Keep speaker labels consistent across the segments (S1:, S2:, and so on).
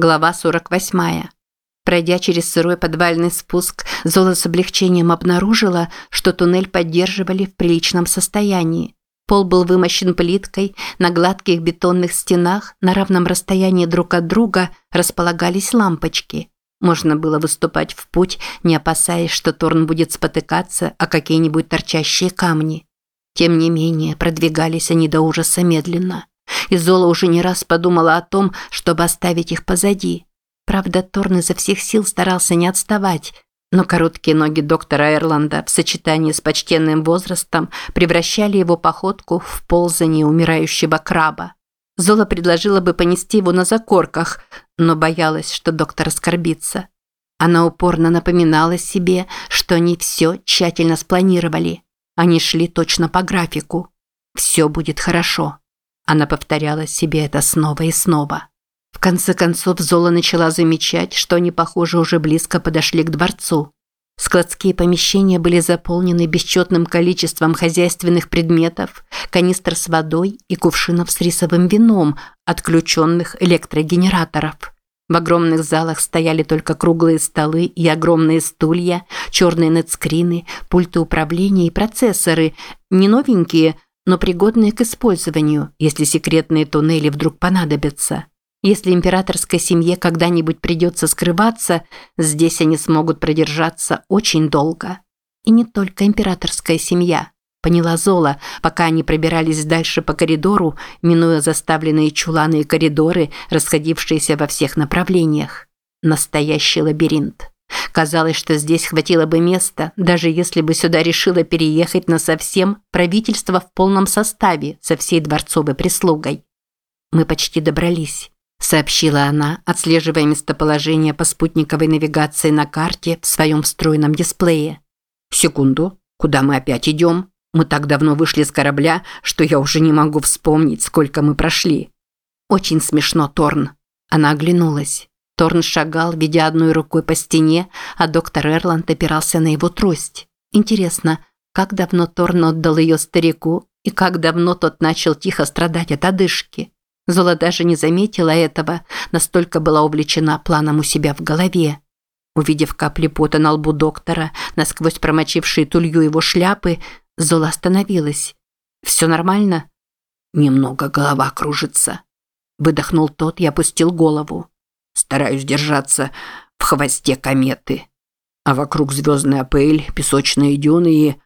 S1: Глава 48. Пройдя через сырой подвальный спуск, Зола с облегчением обнаружила, что туннель поддерживали в приличном состоянии. Пол был вымощен плиткой, на гладких бетонных стенах на равном расстоянии друг от друга располагались лампочки. Можно было выступать в путь, не опасаясь, что Торн будет спотыкаться о какие-нибудь торчащие камни. Тем не менее, продвигались они до ужаса медленно. И Зола уже не раз подумала о том, чтобы оставить их позади. Правда, Торн изо всех сил старался не отставать, но короткие ноги доктора Эрланда в сочетании с почтенным возрастом превращали его походку в ползание умирающего краба. Зола предложила бы понести его на закорках, но боялась, что доктор оскорбится. Она упорно напоминала себе, что они все тщательно спланировали. Они шли точно по графику. Все будет хорошо. Она повторяла себе это снова и снова. В конце концов Зола начала замечать, что они, похоже, уже близко подошли к дворцу. Складские помещения были заполнены бесчетным количеством хозяйственных предметов, канистр с водой и кувшинов с рисовым вином, отключенных электрогенераторов. В огромных залах стояли только круглые столы и огромные стулья, черные нетскрины, пульты управления и процессоры, не новенькие – но пригодные к использованию, если секретные туннели вдруг понадобятся. Если императорской семье когда-нибудь придется скрываться, здесь они смогут продержаться очень долго. И не только императорская семья. Поняла Зола, пока они пробирались дальше по коридору, минуя заставленные чуланы и коридоры, расходившиеся во всех направлениях. Настоящий лабиринт. Казалось, что здесь хватило бы места, даже если бы сюда решило переехать на совсем правительство в полном составе со всей дворцовой прислугой. «Мы почти добрались», – сообщила она, отслеживая местоположение по спутниковой навигации на карте в своем встроенном дисплее. «Секунду. Куда мы опять идем? Мы так давно вышли с корабля, что я уже не могу вспомнить, сколько мы прошли». «Очень смешно, Торн». Она оглянулась. Торн шагал, ведя одной рукой по стене, а доктор Эрланд опирался на его трость. Интересно, как давно Торн отдал ее старику и как давно тот начал тихо страдать от одышки. Зола даже не заметила этого, настолько была увлечена планом у себя в голове. Увидев капли пота на лбу доктора, насквозь промочившие тулью его шляпы, Зола остановилась. «Все нормально?» «Немного голова кружится», – выдохнул тот и опустил голову. Стараюсь держаться в хвосте кометы. А вокруг звездная пыль, песочные дюны и...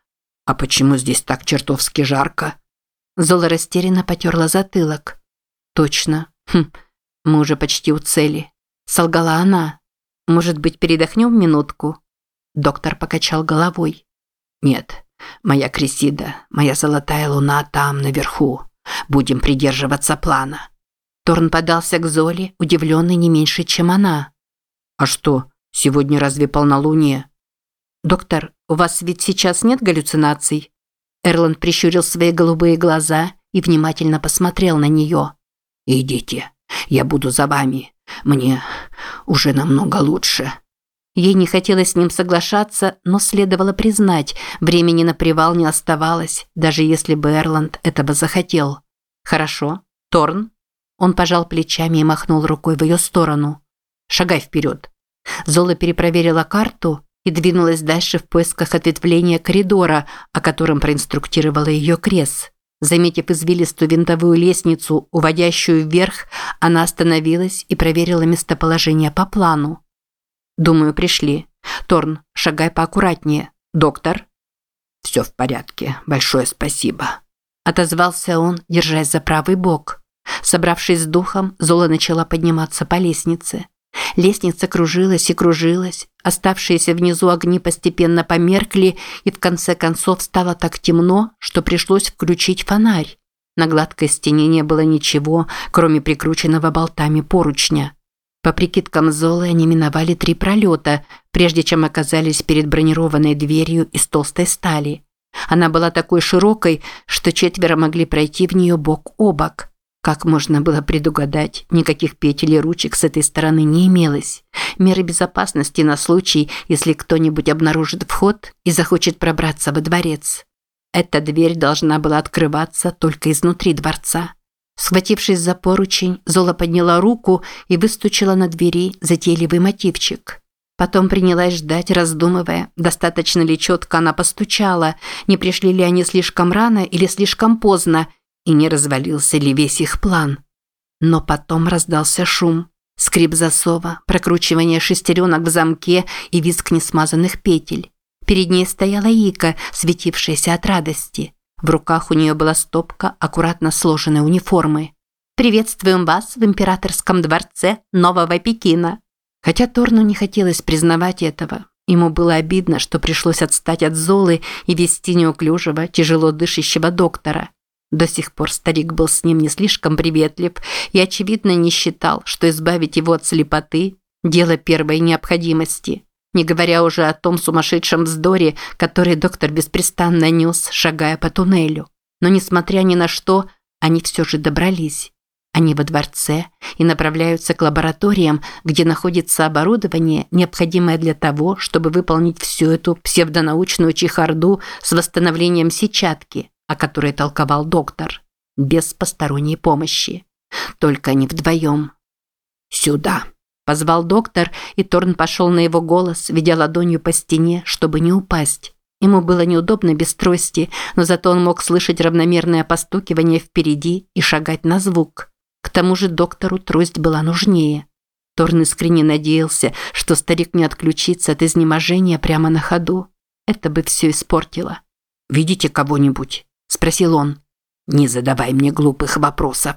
S1: А почему здесь так чертовски жарко? Зола растерянно потерла затылок. Точно. Хм, мы уже почти у цели. Солгала она. Может быть, передохнем минутку? Доктор покачал головой. Нет, моя Крисида, моя золотая луна там, наверху. Будем придерживаться плана. Торн подался к Золе, удивленный не меньше, чем она. «А что, сегодня разве полнолуние?» «Доктор, у вас ведь сейчас нет галлюцинаций?» Эрланд прищурил свои голубые глаза и внимательно посмотрел на нее. «Идите, я буду за вами. Мне уже намного лучше». Ей не хотелось с ним соглашаться, но следовало признать, времени на привал не оставалось, даже если бы Эрланд этого захотел. «Хорошо. Торн?» Он пожал плечами и махнул рукой в ее сторону. «Шагай вперед». Зола перепроверила карту и двинулась дальше в поисках ответвления коридора, о котором проинструктировала ее Крес. Заметив извилистую винтовую лестницу, уводящую вверх, она остановилась и проверила местоположение по плану. «Думаю, пришли. Торн, шагай поаккуратнее. Доктор?» «Все в порядке. Большое спасибо», – отозвался он, держась за правый бок. Собравшись с духом, Зола начала подниматься по лестнице. Лестница кружилась и кружилась, оставшиеся внизу огни постепенно померкли, и в конце концов стало так темно, что пришлось включить фонарь. На гладкой стене не было ничего, кроме прикрученного болтами поручня. По прикидкам Золы они миновали три пролета, прежде чем оказались перед бронированной дверью из толстой стали. Она была такой широкой, что четверо могли пройти в нее бок о бок. Как можно было предугадать, никаких петель и ручек с этой стороны не имелось. Меры безопасности на случай, если кто-нибудь обнаружит вход и захочет пробраться во дворец. Эта дверь должна была открываться только изнутри дворца. Схватившись за поручень, Зола подняла руку и выстучила на двери затейливый мотивчик. Потом принялась ждать, раздумывая, достаточно ли четко она постучала, не пришли ли они слишком рано или слишком поздно, и не развалился ли весь их план. Но потом раздался шум. Скрип засова, прокручивание шестеренок в замке и визг несмазанных петель. Перед ней стояла Ика, светившаяся от радости. В руках у нее была стопка аккуратно сложенной униформы. «Приветствуем вас в императорском дворце Нового Пекина!» Хотя Торну не хотелось признавать этого. Ему было обидно, что пришлось отстать от Золы и вести неуклюжего, тяжело дышащего доктора. До сих пор старик был с ним не слишком приветлив и, очевидно, не считал, что избавить его от слепоты – дело первой необходимости. Не говоря уже о том сумасшедшем вздоре, который доктор беспрестанно нес, шагая по туннелю. Но, несмотря ни на что, они все же добрались. Они во дворце и направляются к лабораториям, где находится оборудование, необходимое для того, чтобы выполнить всю эту псевдонаучную чехарду с восстановлением сетчатки, о которой толковал доктор, без посторонней помощи. Только они вдвоем. «Сюда!» – позвал доктор, и Торн пошел на его голос, ведя ладонью по стене, чтобы не упасть. Ему было неудобно без трости, но зато он мог слышать равномерное постукивание впереди и шагать на звук. К тому же доктору трость была нужнее. Торн искренне надеялся, что старик не отключится от изнеможения прямо на ходу. Это бы все испортило. «Видите кого-нибудь?» – спросил он. «Не задавай мне глупых вопросов».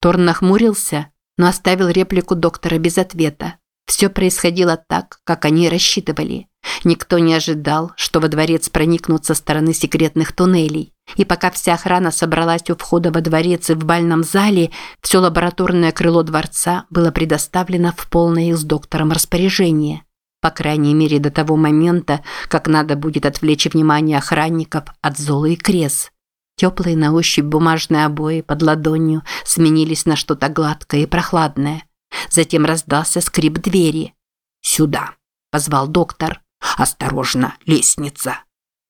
S1: Торн нахмурился, но оставил реплику доктора без ответа. Все происходило так, как они рассчитывали. Никто не ожидал, что во дворец проникнут со стороны секретных туннелей. И пока вся охрана собралась у входа во дворец и в бальном зале, все лабораторное крыло дворца было предоставлено в полное с доктором распоряжение. По крайней мере до того момента, как надо будет отвлечь внимание охранников от Золы и Крес. Теплые на ощупь бумажные обои под ладонью сменились на что-то гладкое и прохладное. Затем раздался скрип двери. «Сюда», – позвал доктор. «Осторожно, лестница».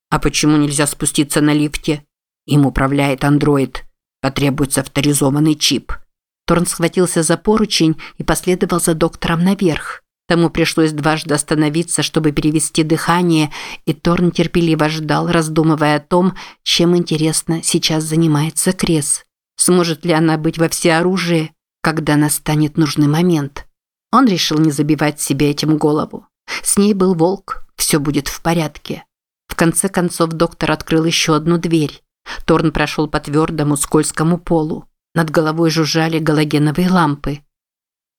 S1: «А почему нельзя спуститься на лифте?» Им управляет андроид. Потребуется авторизованный чип. Торн схватился за поручень и последовал за доктором наверх. Тому пришлось дважды остановиться, чтобы перевести дыхание, и Торн терпеливо ждал, раздумывая о том, чем, интересно, сейчас занимается Крес. Сможет ли она быть во всеоружии, когда настанет нужный момент? Он решил не забивать себе этим голову. С ней был волк, все будет в порядке. В конце концов доктор открыл еще одну дверь. Торн прошел по твердому скользкому полу. Над головой жужжали галогеновые лампы.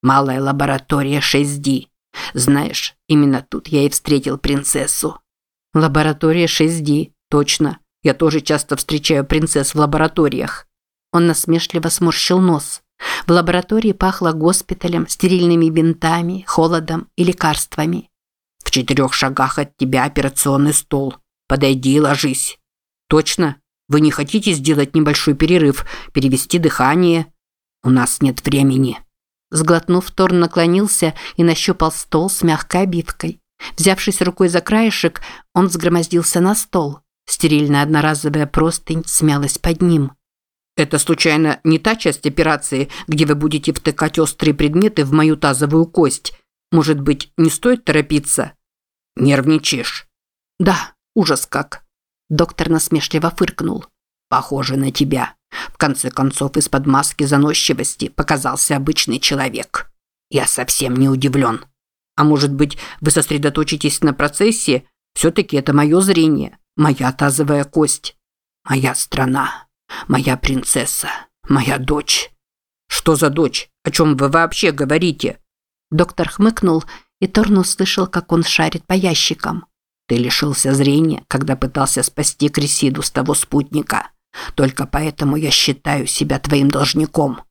S1: «Малая лаборатория 6D», знаешь, именно тут я и встретил принцессу. Лаборатория 6D, точно. Я тоже часто встречаю принцесс в лабораториях. Он насмешливо сморщил нос. В лаборатории пахло госпиталем, стерильными бинтами, холодом и лекарствами. В четырех шагах от тебя операционный стол. Подойди и ложись. Точно? Вы не хотите сделать небольшой перерыв, перевести дыхание? У нас нет времени. Сглотнув, Торн наклонился и нащупал стол с мягкой обивкой. Взявшись рукой за краешек, он взгромоздился на стол. Стерильная одноразовая простынь смялась под ним. «Это, случайно, не та часть операции, где вы будете втыкать острые предметы в мою тазовую кость? Может быть, не стоит торопиться?» «Нервничаешь?» «Да, ужас как!» Доктор насмешливо фыркнул. «Похоже на тебя. В конце концов, из-под маски заносчивости показался обычный человек. Я совсем не удивлен. А может быть, вы сосредоточитесь на процессе? Все-таки это мое зрение, моя тазовая кость. Моя страна, моя принцесса, моя дочь. Что за дочь? О чем вы вообще говорите? Доктор хмыкнул, и Торн услышал, как он шарит по ящикам. Ты лишился зрения, когда пытался спасти Крисиду с того спутника. Только поэтому я считаю себя твоим должником».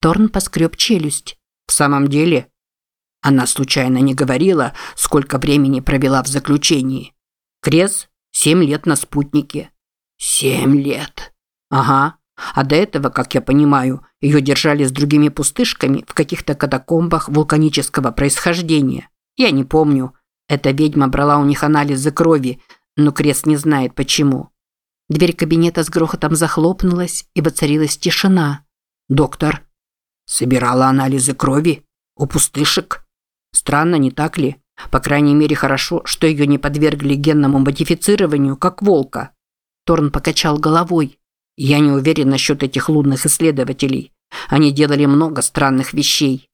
S1: Торн поскреб челюсть. «В самом деле?» Она случайно не говорила, сколько времени провела в заключении. Крес – семь лет на спутнике. Семь лет. Ага. А до этого, как я понимаю, ее держали с другими пустышками в каких-то катакомбах вулканического происхождения. Я не помню. Эта ведьма брала у них анализы крови, но Крес не знает почему. Дверь кабинета с грохотом захлопнулась, и воцарилась тишина.
S2: Доктор. Собирала анализы крови. У пустышек. Странно, не так ли? По крайней мере, хорошо, что ее не подвергли генному модифицированию, как волка. Торн покачал головой. Я не уверен насчет этих лунных исследователей. Они делали много странных вещей.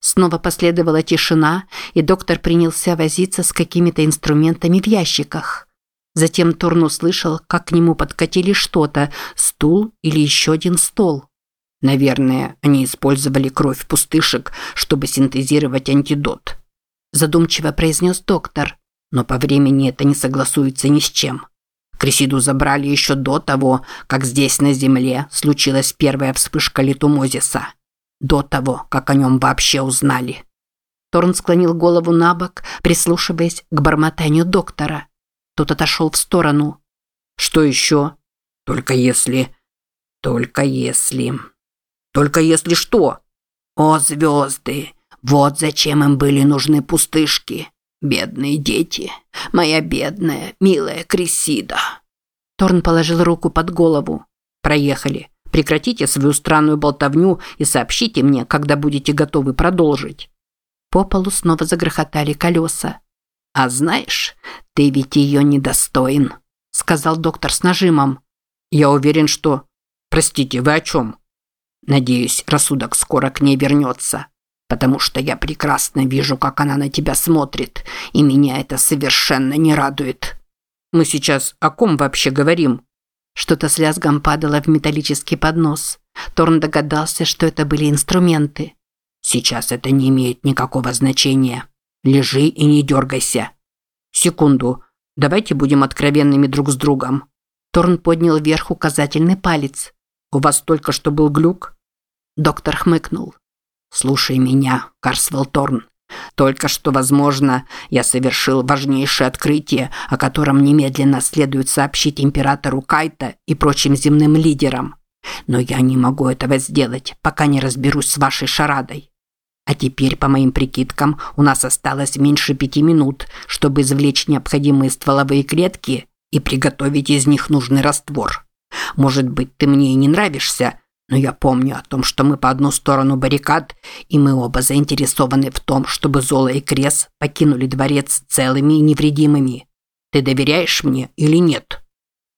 S1: Снова последовала тишина, и доктор принялся возиться с какими-то инструментами в ящиках. Затем Торн услышал, как к нему подкатили что-то, стул или еще один стол.
S2: Наверное, они использовали кровь пустышек, чтобы синтезировать антидот. Задумчиво произнес доктор, но по времени это не согласуется ни с чем. Крисиду забрали еще до того, как здесь на Земле случилась первая вспышка литумозиса. До того, как о нем вообще узнали.
S1: Торн склонил голову на бок, прислушиваясь к бормотанию доктора. Тот отошел в сторону.
S2: «Что еще?» «Только если... Только если...» «Только если что?» «О, звезды! Вот зачем им были нужны пустышки!» Бедные дети. Моя бедная, милая Крисида.
S1: Торн положил руку под голову.
S2: Проехали. Прекратите свою странную болтовню и сообщите мне, когда будете готовы продолжить.
S1: По полу снова загрохотали колеса.
S2: А знаешь, ты ведь ее недостоин, сказал доктор с нажимом. Я уверен, что... Простите, вы о чем? Надеюсь, рассудок скоро к ней вернется потому что я прекрасно вижу, как она на тебя смотрит, и меня это совершенно не радует. Мы сейчас о ком вообще говорим?
S1: Что-то с лязгом падало в металлический поднос. Торн догадался, что это были инструменты.
S2: Сейчас это не имеет никакого значения. Лежи и не дергайся. Секунду. Давайте будем откровенными друг с другом.
S1: Торн поднял вверх указательный палец.
S2: У вас только что был глюк?
S1: Доктор хмыкнул.
S2: «Слушай меня, Карсвелл Торн. Только что, возможно, я совершил важнейшее открытие, о котором немедленно следует сообщить императору Кайта и прочим земным лидерам. Но я не могу этого сделать, пока не разберусь с вашей шарадой. А теперь, по моим прикидкам, у нас осталось меньше пяти минут, чтобы извлечь необходимые стволовые клетки и приготовить из них нужный раствор. Может быть, ты мне и не нравишься, но я помню о том, что мы по одну сторону баррикад, и мы оба заинтересованы в том, чтобы Зола и Крес покинули дворец целыми и невредимыми. Ты доверяешь мне или нет?»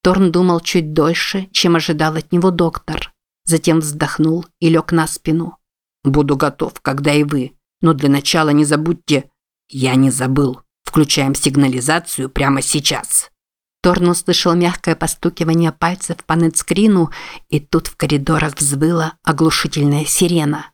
S1: Торн думал чуть дольше, чем ожидал от него доктор. Затем вздохнул и лег на спину.
S2: «Буду готов, когда и вы. Но для начала не забудьте...» «Я не забыл. Включаем сигнализацию прямо сейчас».
S1: Торн услышал мягкое постукивание пальцев по нетскрину, и тут в коридорах взвыла оглушительная сирена.